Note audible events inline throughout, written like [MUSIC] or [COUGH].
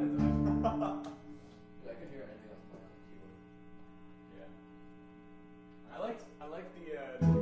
[LAUGHS] I could hear anything else playing on the keyboard. Yeah. I liked I liked the uh,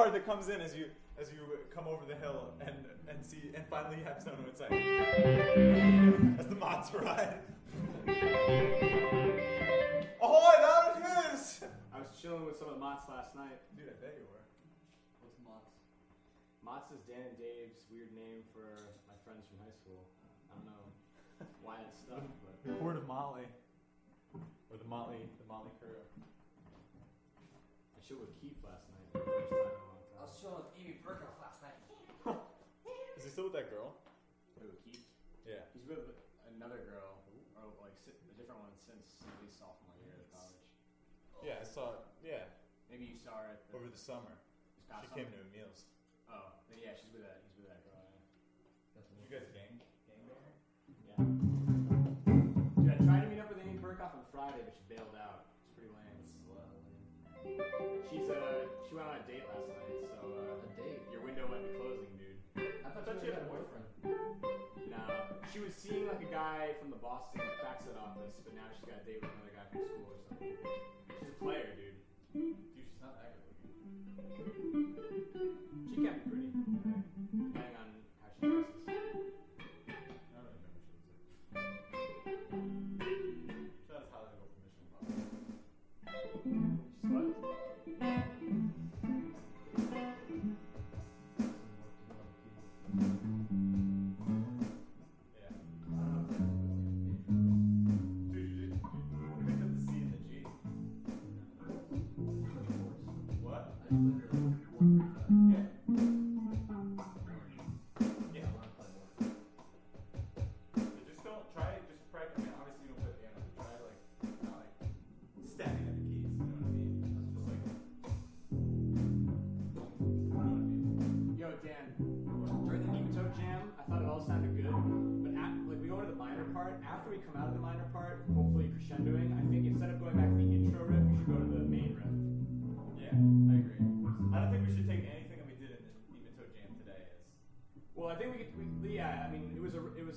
part that comes in as you as you come over the hill and and see and finally you have Sono inside. As the mods ride. oh, that was his! I was chilling with some of the Mots last night. Dude, I bet you were. What's Mott's? Mots is Dan and Dave's weird name for my friends from high school. I don't know why it stuck, but The Court of Motley. Or the Motley the Motley crew. I chilled with Keith last night. for the First time chilling with Amy Burkhoff last night. [LAUGHS] Is he still with that girl? Who, Keith? Yeah. He's with another girl, or like si- a different one since at least sophomore year of college. Yeah, I saw it. yeah, Maybe you saw her at the, over the summer. this past She came summer. to Emil's. Oh, then yeah, she's with that. He's with that girl. That's You guys gang gangbanger? Yeah. yeah. Dude, I tried to meet up with Amy Burkhoff on Friday, but she bailed out. It's pretty lame. She's uh, she went on a date she was seeing like a guy from the Boston FactSet office, but now she's got a date with another guy from school or something. She's a player, dude. Dude, she's not that good looking. She can be pretty, depending on how she dresses.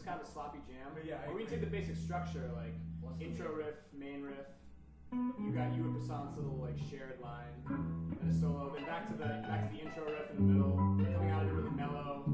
It was a it was kind of a sloppy jam. But yeah, Or we agree. take the basic structure like intro riff, main riff. You got you and Passant's little like shared line, and a solo. Then back to the back to the intro riff in the middle, coming out of it really mellow,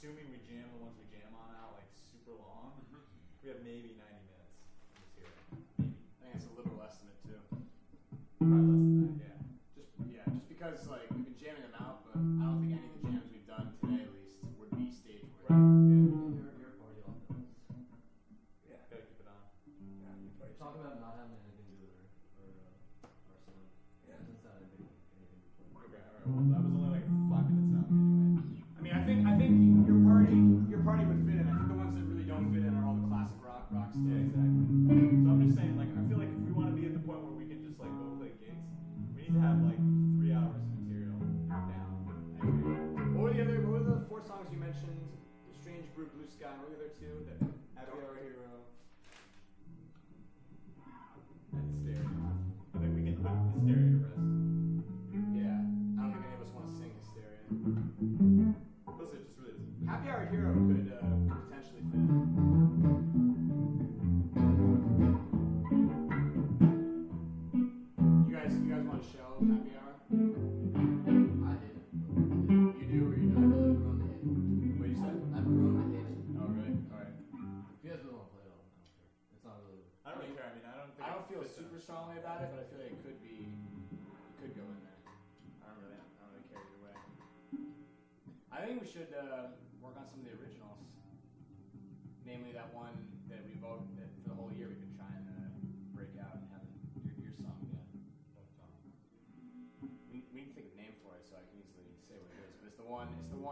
assuming we jam the ones we jam on out like super long, mm-hmm. we have maybe 90 minutes. Maybe. I think it's a little estimate too. Probably less than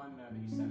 on uh, the east side.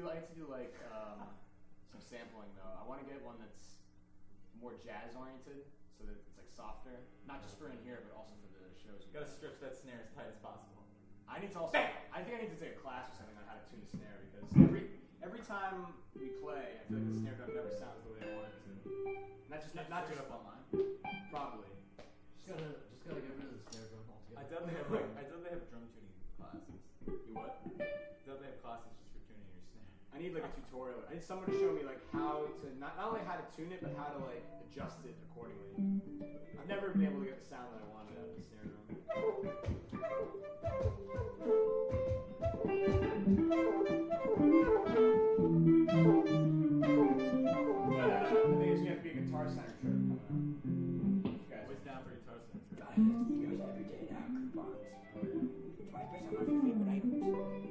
Do. I need to do like um, some sampling though. I want to get one that's more jazz oriented, so that it's like softer, not just for in here, but also for the shows. You gotta stretch that snare as tight as possible. I need to also. I think I need to take a class or something on how to tune a snare because every every time we play, I feel like the snare drum never sounds the way I want it to. Not just not, not Search just it up online. probably. Just gotta, just gotta get rid of the snare drum altogether. I altogether. definitely have like I definitely have drum tuning classes. You what? Definitely have classes just for tuning your snare. I need like a tutorial. I need someone to show me like how to not, not only how to tune it, but how to like adjust it accordingly. I've never been able to get the sound that I wanted out of the snare drum. Uh, I think it's gonna be a guitar center trip coming up. Guys, Always down for guitar center. Gotta every day now. Coupons. Twenty percent off your favorite items.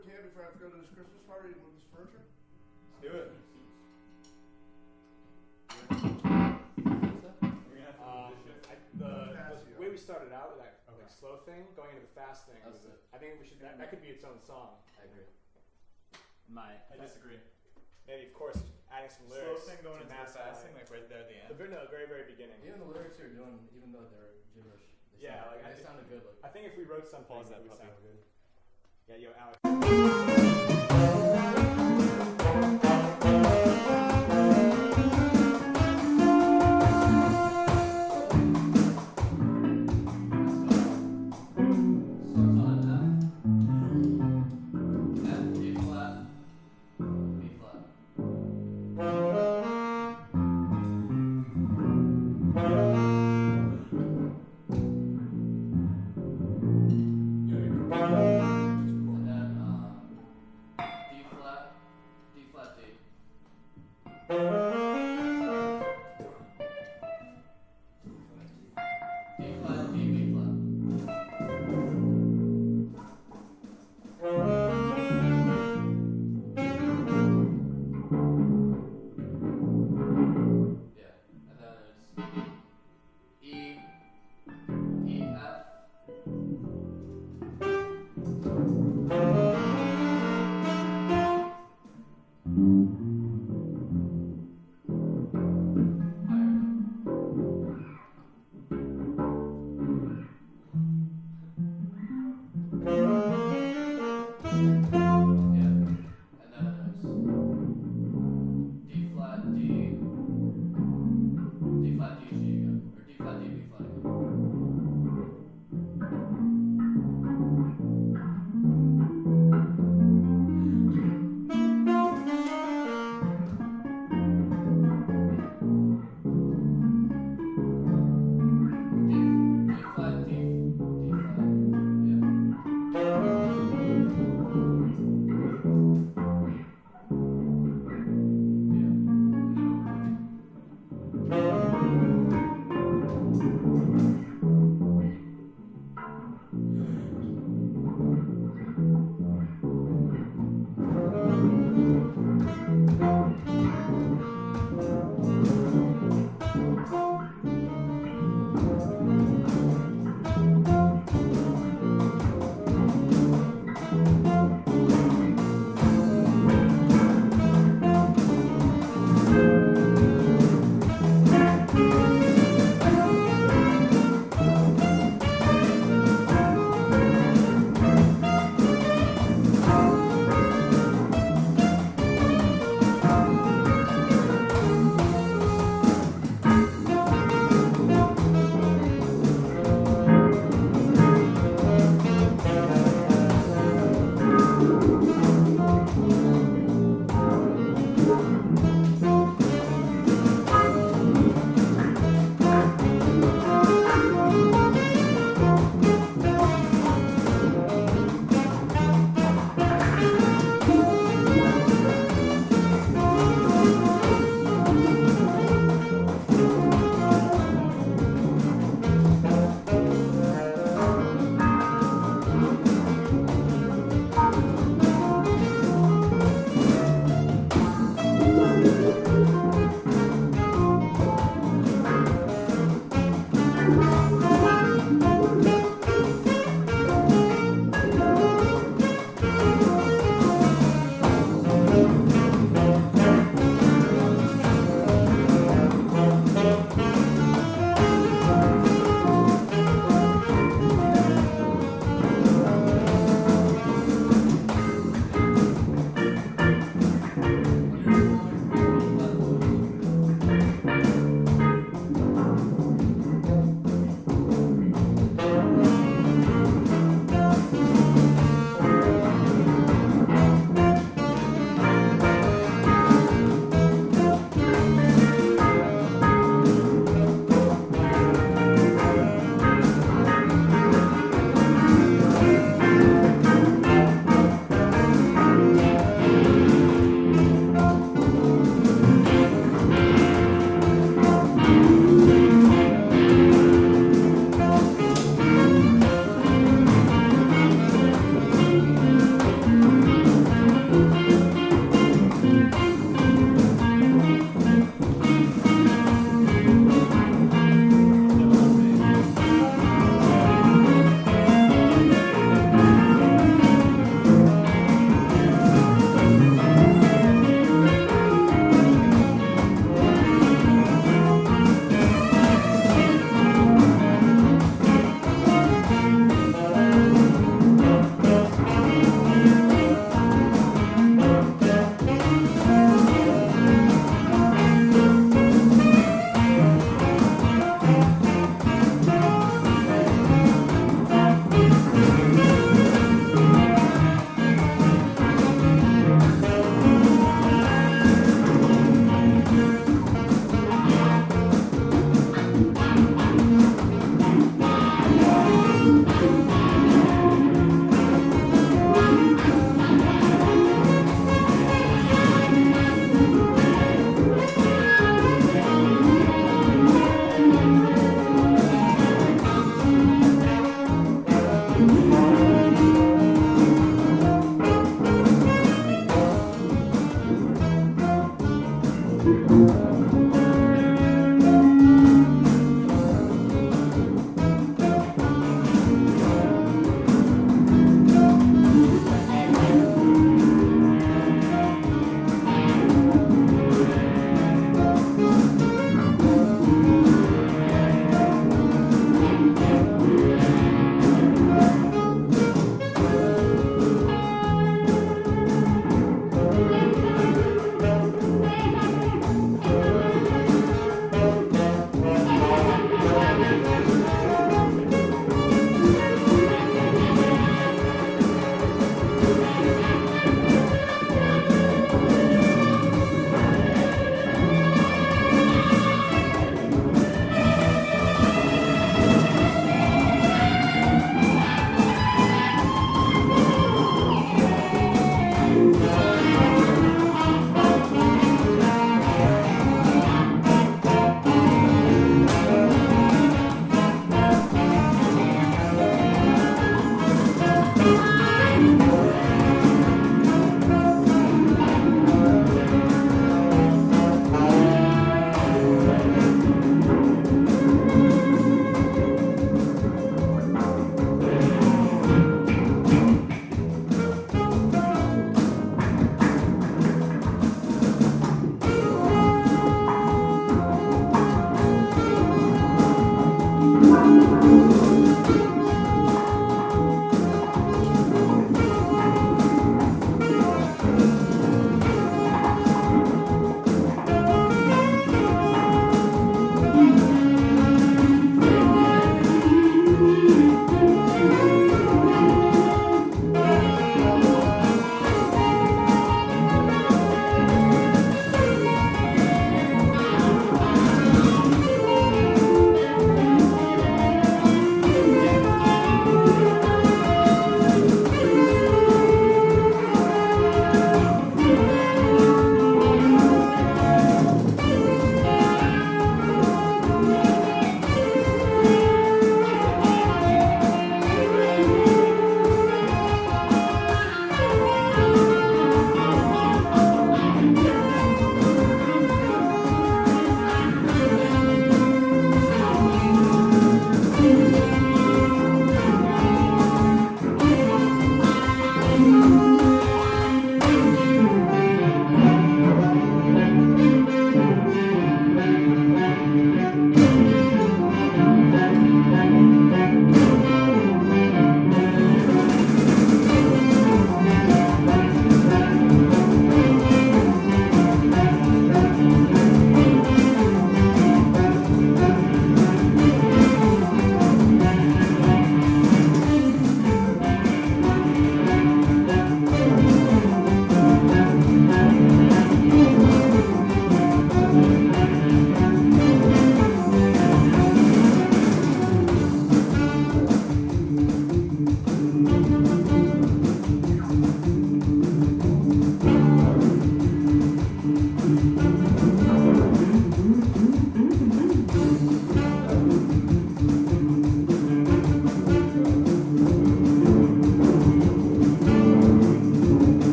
Want to give me a quick hand before I have to go to this Christmas party and move this furniture? Let's do it. We're gonna have to um, do this shit. I, the, the way we started out with that Okay. like slow thing, going into the fast thing, That's was, it. I think we should that, that could be its own song. I agree. My, I disagree. Maybe of course adding some Slow lyrics thing going to into the mask fast thing, like right there at the The end. very, no, the very very beginning. Even the lyrics you're doing, even though they're gibberish, they Yeah, sound, like, I they think- sounded good. Like, I think if we wrote something, Pause that it would puppy. sound good. Yeah, yo, Alex.